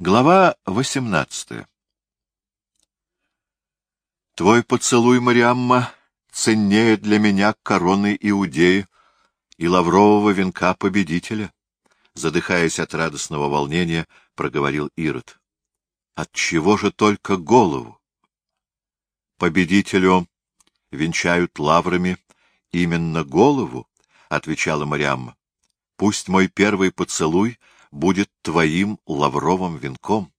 Глава восемнадцатая Твой поцелуй, Мариамма, ценнее для меня короны Иудеи и лаврового венка победителя, задыхаясь от радостного волнения, проговорил Ирод. От чего же только голову? Победителю венчают лаврами именно голову, отвечала Мариамма. Пусть мой первый поцелуй будет твоим лавровым венком.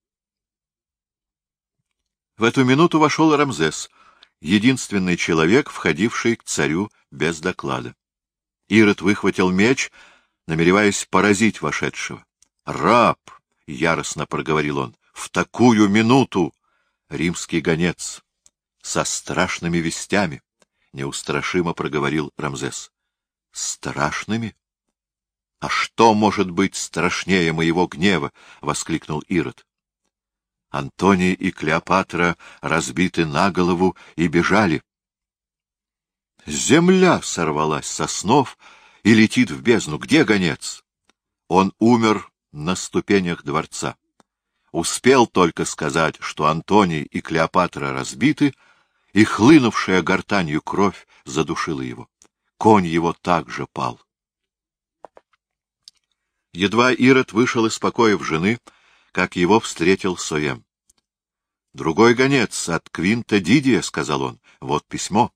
В эту минуту вошел Рамзес, единственный человек, входивший к царю без доклада. Ирод выхватил меч, намереваясь поразить вошедшего. «Раб!» — яростно проговорил он. «В такую минуту!» Римский гонец со страшными вестями, — неустрашимо проговорил Рамзес. — Страшными? — А что может быть страшнее моего гнева? — воскликнул Ирод. Антоний и Клеопатра разбиты на голову и бежали. Земля сорвалась со снов и летит в бездну. Где гонец? Он умер на ступенях дворца. Успел только сказать, что Антоний и Клеопатра разбиты, и хлынувшая гортанью кровь задушила его. Конь его также пал. Едва Ирод вышел из покоев жены, как его встретил Соем. — Другой гонец от Квинта Дидия, — сказал он, — вот письмо.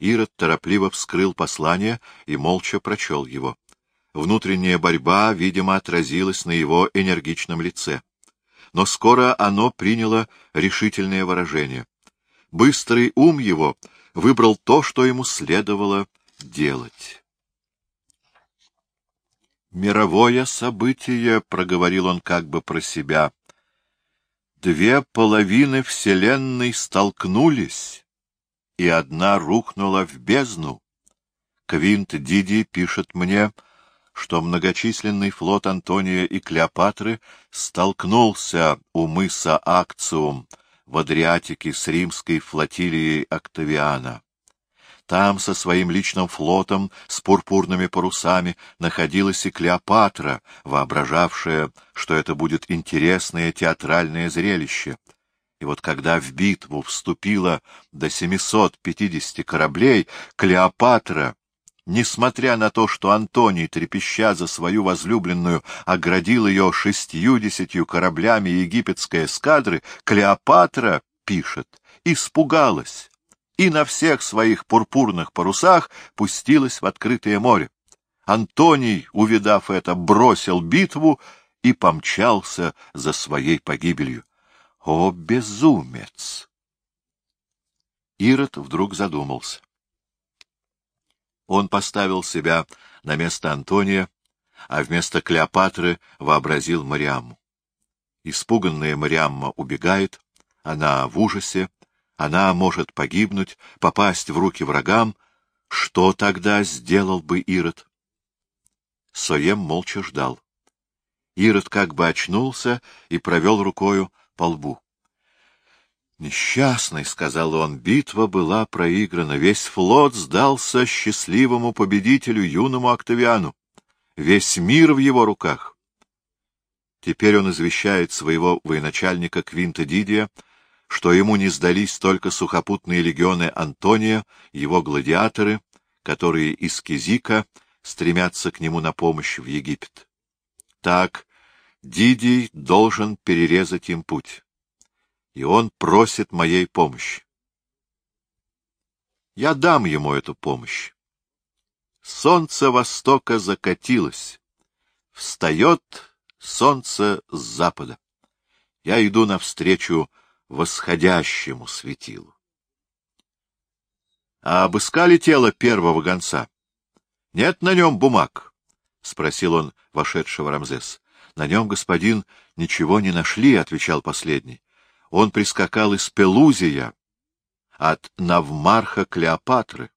Ирод торопливо вскрыл послание и молча прочел его. Внутренняя борьба, видимо, отразилась на его энергичном лице. Но скоро оно приняло решительное выражение. Быстрый ум его выбрал то, что ему следовало делать. «Мировое событие», — проговорил он как бы про себя, — «две половины Вселенной столкнулись, и одна рухнула в бездну. Квинт Диди пишет мне, что многочисленный флот Антония и Клеопатры столкнулся у мыса Акциум в Адриатике с римской флотилией Октавиана. Там со своим личным флотом с пурпурными парусами находилась и Клеопатра, воображавшая, что это будет интересное театральное зрелище. И вот когда в битву вступило до 750 кораблей, Клеопатра, несмотря на то, что Антоний, трепеща за свою возлюбленную, оградил ее шестьюдесятью кораблями египетской эскадры, Клеопатра, пишет, испугалась и на всех своих пурпурных парусах пустилась в открытое море. Антоний, увидав это, бросил битву и помчался за своей погибелью. О, безумец! Ирод вдруг задумался. Он поставил себя на место Антония, а вместо Клеопатры вообразил Мариамму. Испуганная Мариамма убегает, она в ужасе, она может погибнуть, попасть в руки врагам. Что тогда сделал бы Ирод? Соем молча ждал. Ирод как бы очнулся и провел рукою по лбу. «Несчастный», — сказал он, — «битва была проиграна, весь флот сдался счастливому победителю, юному Октавиану. Весь мир в его руках». Теперь он извещает своего военачальника Квинта Дидия, что ему не сдались только сухопутные легионы Антония, его гладиаторы, которые из Кизика стремятся к нему на помощь в Египет. Так, Дидий должен перерезать им путь, и он просит моей помощи. Я дам ему эту помощь. Солнце востока закатилось. Встает солнце с запада. Я иду навстречу восходящему светилу. — А обыскали тело первого гонца? — Нет на нем бумаг? — спросил он вошедшего Рамзес. — На нем, господин, ничего не нашли, — отвечал последний. Он прискакал из Пелузия, от Навмарха Клеопатры.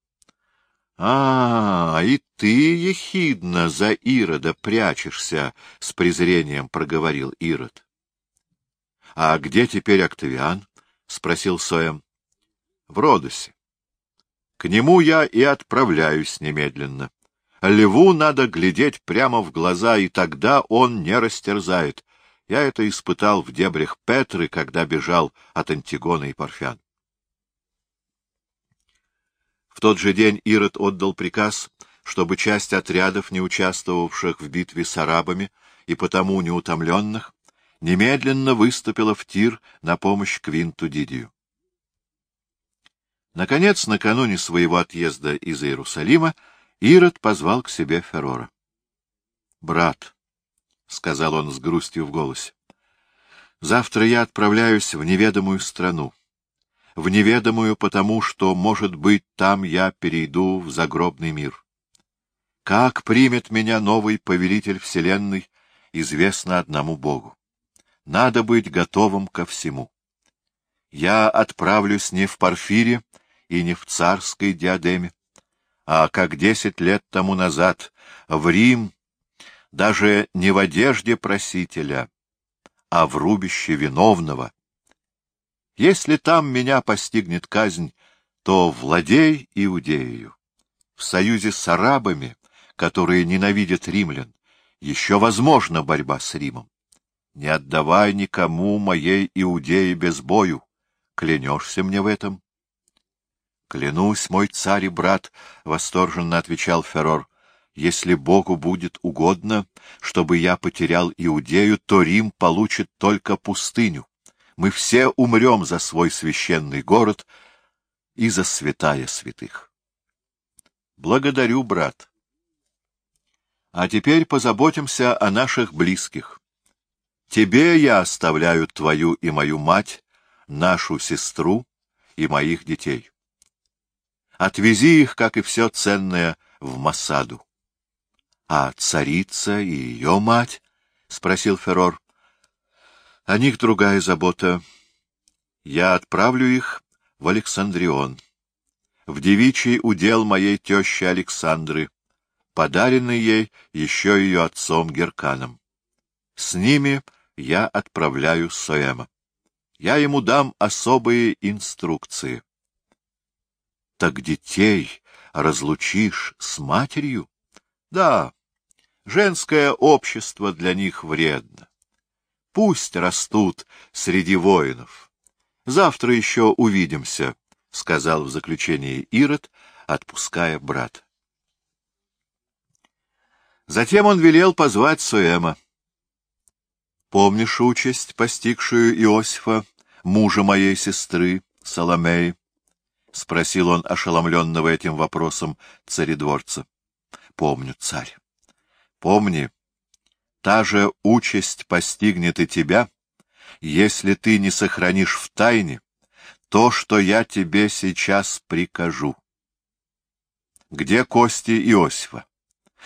— А, и ты, ехидно, за Ирода прячешься, — с презрением проговорил Ирод. — А где теперь Октавиан? — спросил Соем. — В Родосе. К нему я и отправляюсь немедленно. Льву надо глядеть прямо в глаза, и тогда он не растерзает. Я это испытал в дебрях Петры, когда бежал от Антигона и Парфян. В тот же день Ирод отдал приказ, чтобы часть отрядов, не участвовавших в битве с арабами и потому неутомленных, немедленно выступила в тир на помощь Квинту Дидию. Наконец, накануне своего отъезда из Иерусалима, Ирод позвал к себе Ферора. — Брат, — сказал он с грустью в голосе, — завтра я отправляюсь в неведомую страну. В неведомую потому, что, может быть, там я перейду в загробный мир. Как примет меня новый повелитель Вселенной, известно одному Богу. Надо быть готовым ко всему. Я отправлюсь не в Парфире и не в царской диадеме, а как десять лет тому назад в Рим даже не в одежде просителя, а в рубище виновного. Если там меня постигнет казнь, то владей Иудею. В союзе с арабами, которые ненавидят римлян, еще возможна борьба с Римом. Не отдавай никому моей Иудеи без бою. Клянешься мне в этом? — Клянусь, мой царь и брат, — восторженно отвечал Феррор, — если Богу будет угодно, чтобы я потерял Иудею, то Рим получит только пустыню. Мы все умрем за свой священный город и за святая святых. Благодарю, брат. А теперь позаботимся о наших близких. Тебе я оставляю твою и мою мать, нашу сестру и моих детей. Отвези их, как и все ценное, в Масаду. — А царица и ее мать? — спросил Феррор. — О них другая забота. Я отправлю их в Александрион, в девичий удел моей тещи Александры, подаренный ей еще ее отцом Герканом. С ними я отправляю Соэма. Я ему дам особые инструкции. Так детей разлучишь с матерью? Да, женское общество для них вредно. Пусть растут среди воинов. Завтра еще увидимся, — сказал в заключении Ирод, отпуская брата. Затем он велел позвать Суэма. Помнишь участь, постигшую Иосифа, мужа моей сестры, Соломеи? — спросил он ошеломленного этим вопросом царедворца. — Помню, царь. Помни, та же участь постигнет и тебя, если ты не сохранишь в тайне то, что я тебе сейчас прикажу. Где кости Иосифа?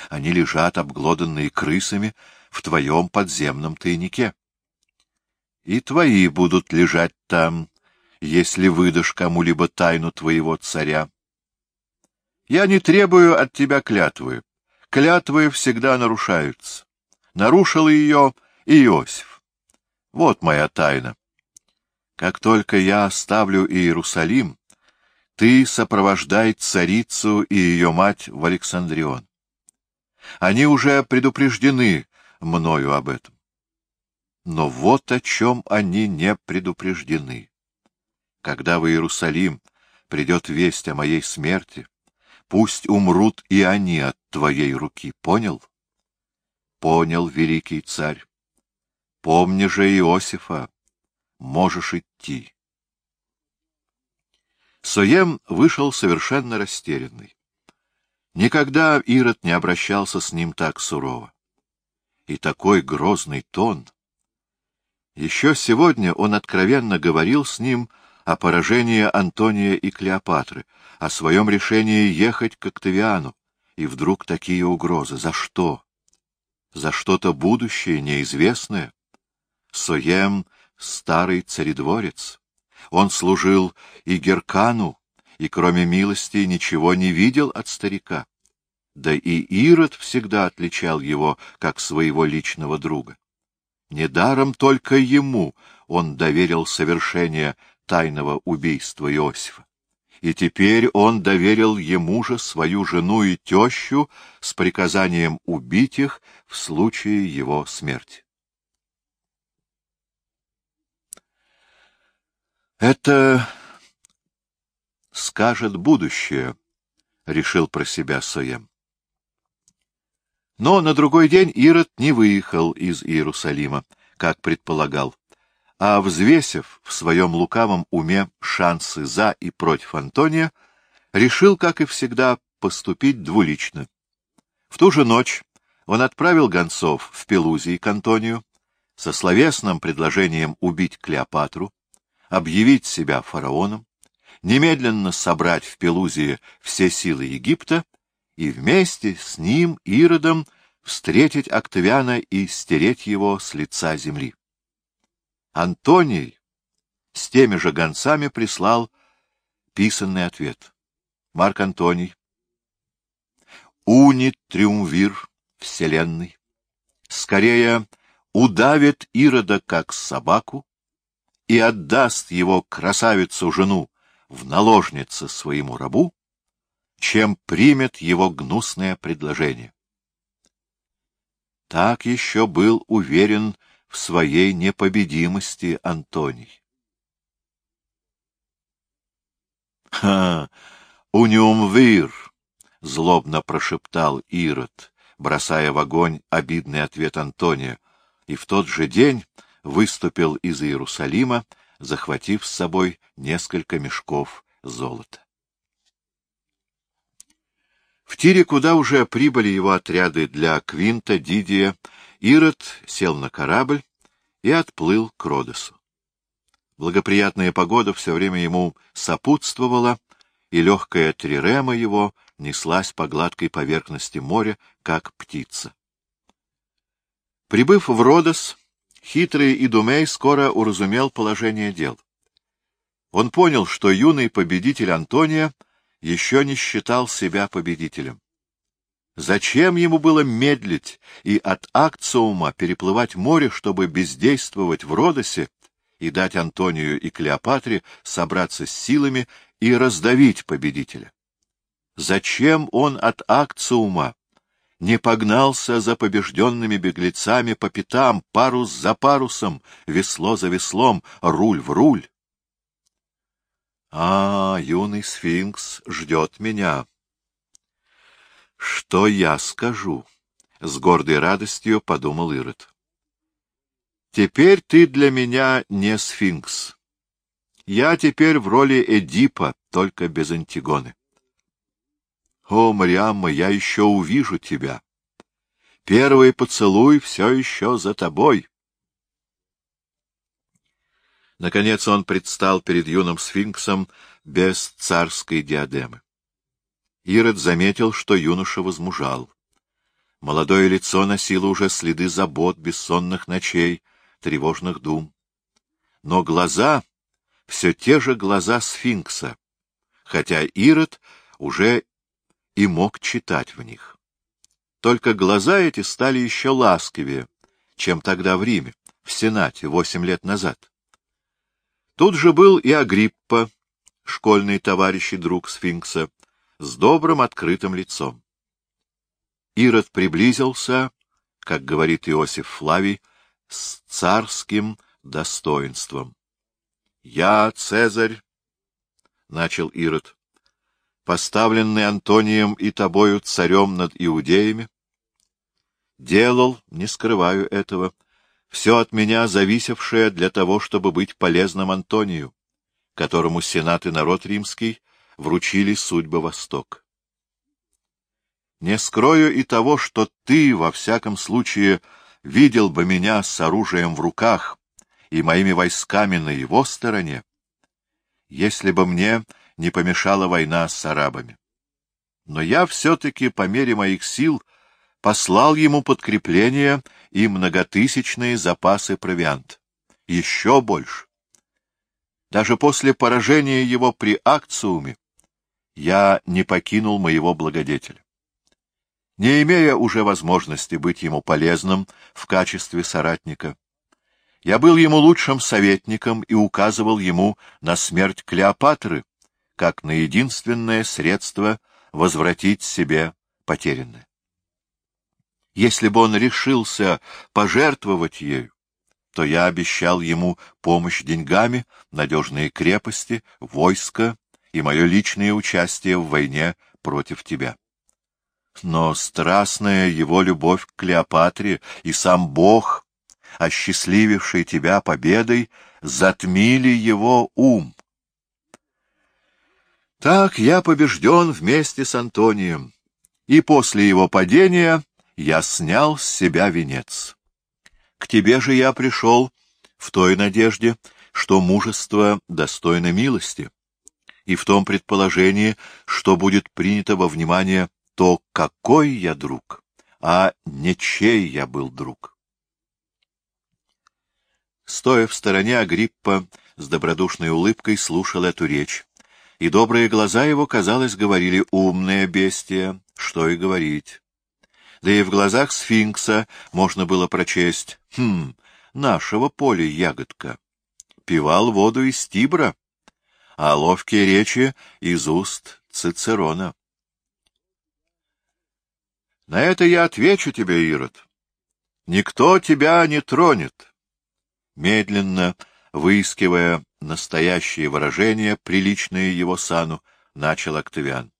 Они лежат, обглоданные крысами, в твоем подземном тайнике. И твои будут лежать там, если выдашь кому-либо тайну твоего царя. Я не требую от тебя клятвы. Клятвы всегда нарушаются. Нарушил ее Иосиф. Вот моя тайна. Как только я оставлю Иерусалим, ты сопровождай царицу и ее мать в Александрион. Они уже предупреждены мною об этом. Но вот о чем они не предупреждены. Когда в Иерусалим придет весть о моей смерти, пусть умрут и они от твоей руки, понял? Понял, великий царь. Помни же Иосифа, можешь идти. Соем вышел совершенно растерянный. Никогда Ирод не обращался с ним так сурово и такой грозный тон. Еще сегодня он откровенно говорил с ним о поражении Антония и Клеопатры, о своем решении ехать к Октавиану, и вдруг такие угрозы. За что? За что-то будущее, неизвестное? Соем — старый царедворец. Он служил и Геркану, и кроме милости ничего не видел от старика да и Ирод всегда отличал его как своего личного друга. Недаром только ему он доверил совершение тайного убийства Иосифа. И теперь он доверил ему же свою жену и тещу с приказанием убить их в случае его смерти. Это скажет будущее, — решил про себя Соем. Но на другой день Ирод не выехал из Иерусалима, как предполагал, а, взвесив в своем лукавом уме шансы за и против Антония, решил, как и всегда, поступить двулично. В ту же ночь он отправил гонцов в Пелузии к Антонию со словесным предложением убить Клеопатру, объявить себя фараоном, немедленно собрать в Пелузии все силы Египта и вместе с ним, Иродом, встретить Октавиана и стереть его с лица земли. Антоний с теми же гонцами прислал писанный ответ. Марк Антоний. Уни триумвир вселенной. Скорее удавит Ирода как собаку и отдаст его красавицу-жену в наложнице своему рабу, чем примет его гнусное предложение. Так еще был уверен в своей непобедимости Антоний. — Ха! Униумвир! — злобно прошептал Ирод, бросая в огонь обидный ответ Антония, и в тот же день выступил из Иерусалима, захватив с собой несколько мешков золота. В Тире, куда уже прибыли его отряды для Квинта, Дидия, Ирод сел на корабль и отплыл к Родосу. Благоприятная погода все время ему сопутствовала, и легкая трирема его неслась по гладкой поверхности моря, как птица. Прибыв в Родос, хитрый Идумей скоро уразумел положение дел. Он понял, что юный победитель Антония еще не считал себя победителем. Зачем ему было медлить и от Акциума переплывать море, чтобы бездействовать в Родосе и дать Антонию и Клеопатре собраться с силами и раздавить победителя? Зачем он от Акциума не погнался за побежденными беглецами по пятам, парус за парусом, весло за веслом, руль в руль. А, юный сфинкс ждет меня. Что я скажу? С гордой радостью подумал Ирод. Теперь ты для меня не сфинкс. Я теперь в роли Эдипа, только без Антигоны. О, Мариамма, я еще увижу тебя. Первый поцелуй все еще за тобой. Наконец он предстал перед юным сфинксом без царской диадемы. Ирод заметил, что юноша возмужал. Молодое лицо носило уже следы забот, бессонных ночей, тревожных дум. Но глаза — все те же глаза сфинкса, хотя Ирод уже и мог читать в них. Только глаза эти стали еще ласковее, чем тогда в Риме, в Сенате, восемь лет назад. Тут же был и Агриппа, школьный товарищ и друг сфинкса, с добрым открытым лицом. Ирод приблизился, как говорит Иосиф Флавий, с царским достоинством. — Я, Цезарь, — начал Ирод, поставленный Антонием и тобою царем над иудеями, делал, не скрываю этого, все от меня зависевшее для того, чтобы быть полезным Антонию, которому Сенат и народ римский вручили судьбы Восток. Не скрою и того, что ты, во всяком случае, видел бы меня с оружием в руках и моими войсками на его стороне, если бы мне не помешала война с арабами. Но я все-таки, по мере моих сил, послал ему подкрепление и многотысячные запасы провиант. Еще больше. Даже после поражения его при акциуме я не покинул моего благодетеля. Не имея уже возможности быть ему полезным в качестве соратника, я был ему лучшим советником и указывал ему на смерть Клеопатры, как на единственное средство возвратить себе потерянное. Если бы он решился пожертвовать ею, то я обещал ему помощь деньгами, надежные крепости, войско и мое личное участие в войне против тебя. Но страстная его любовь к Клеопатре и сам Бог, осчастлививший тебя победой, затмили его ум. Так я побежден вместе с Антонием, и после его падения я снял с себя венец. К тебе же я пришел в той надежде, что мужество достойно милости, и в том предположении, что будет принято во внимание то, какой я друг, а не чей я был друг. Стоя в стороне, Агриппа с добродушной улыбкой слушал эту речь, и добрые глаза его, казалось, говорили «умное бестие», что и говорить. Да и в глазах сфинкса можно было прочесть «Хм, нашего поля ягодка». Пивал воду из Тибра, а ловкие речи из уст Цицерона. На это я отвечу тебе, Ирод. Никто тебя не тронет. Медленно, выискивая настоящие выражения, приличные его сану, начал Октавиан.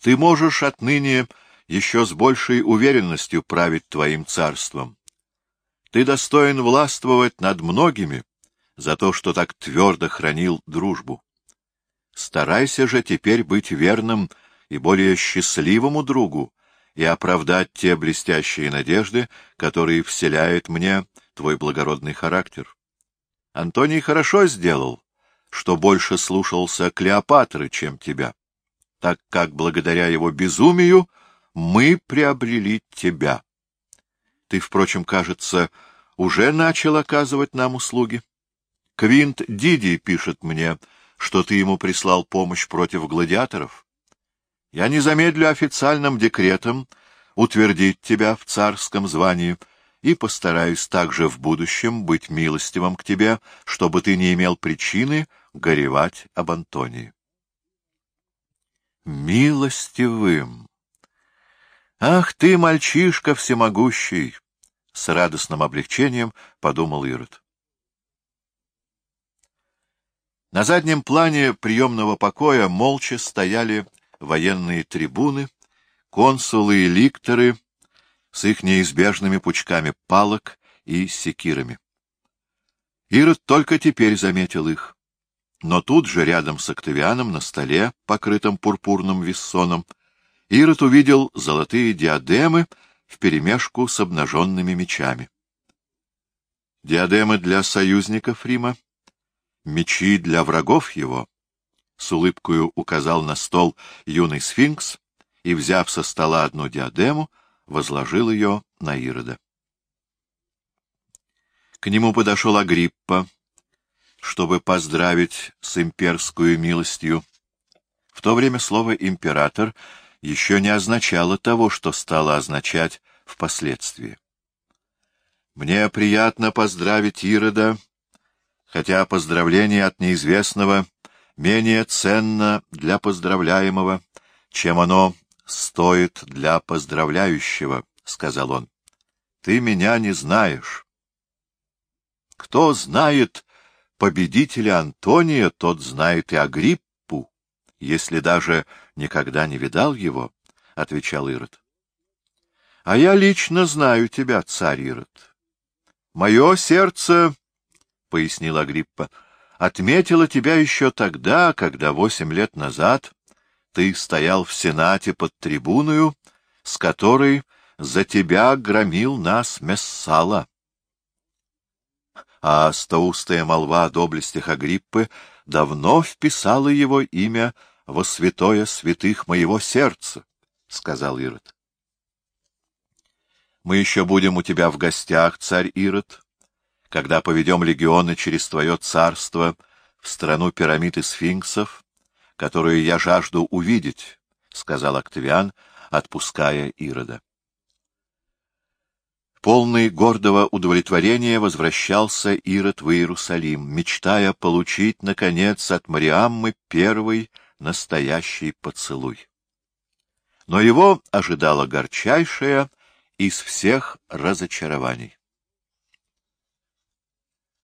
Ты можешь отныне еще с большей уверенностью править твоим царством. Ты достоин властвовать над многими за то, что так твердо хранил дружбу. Старайся же теперь быть верным и более счастливому другу и оправдать те блестящие надежды, которые вселяет мне твой благородный характер. Антоний хорошо сделал, что больше слушался Клеопатры, чем тебя, так как благодаря его безумию мы приобрели тебя. Ты, впрочем, кажется, уже начал оказывать нам услуги. Квинт Диди пишет мне, что ты ему прислал помощь против гладиаторов. Я не замедлю официальным декретом утвердить тебя в царском звании и постараюсь также в будущем быть милостивым к тебе, чтобы ты не имел причины горевать об Антонии. Милостивым! Ах ты, мальчишка всемогущий! С радостным облегчением подумал Ирод. На заднем плане приемного покоя молча стояли военные трибуны, консулы и ликторы с их неизбежными пучками палок и секирами. Ирод только теперь заметил их. Но тут же, рядом с Октавианом, на столе, покрытом пурпурным виссоном, Ирод увидел золотые диадемы вперемешку с обнаженными мечами. Диадемы для союзников Рима, мечи для врагов его — с улыбкою указал на стол юный сфинкс и, взяв со стола одну диадему, возложил ее на Ирода. К нему подошел Агриппа, чтобы поздравить с имперскую милостью. В то время слово «император» еще не означало того, что стало означать впоследствии. Мне приятно поздравить Ирода, хотя поздравление от неизвестного — менее ценно для поздравляемого, чем оно стоит для поздравляющего, — сказал он. — Ты меня не знаешь. Кто знает победителя Антония, тот знает и Агриппу, если даже никогда не видал его, — отвечал Ирод. — А я лично знаю тебя, царь Ирод. Мое сердце, — пояснил Агриппа, — отметила тебя еще тогда, когда восемь лет назад ты стоял в Сенате под трибуною, с которой за тебя громил нас Мессала. А стоустая молва о доблестях Агриппы давно вписала его имя во святое святых моего сердца, — сказал Ирод. — Мы еще будем у тебя в гостях, царь Ирод, когда поведем легионы через твое царство в страну пирамид и сфинксов, которую я жажду увидеть, — сказал Октавиан, отпуская Ирода. Полный гордого удовлетворения возвращался Ирод в Иерусалим, мечтая получить, наконец, от Мариаммы первый настоящий поцелуй. Но его ожидало горчайшее из всех разочарований.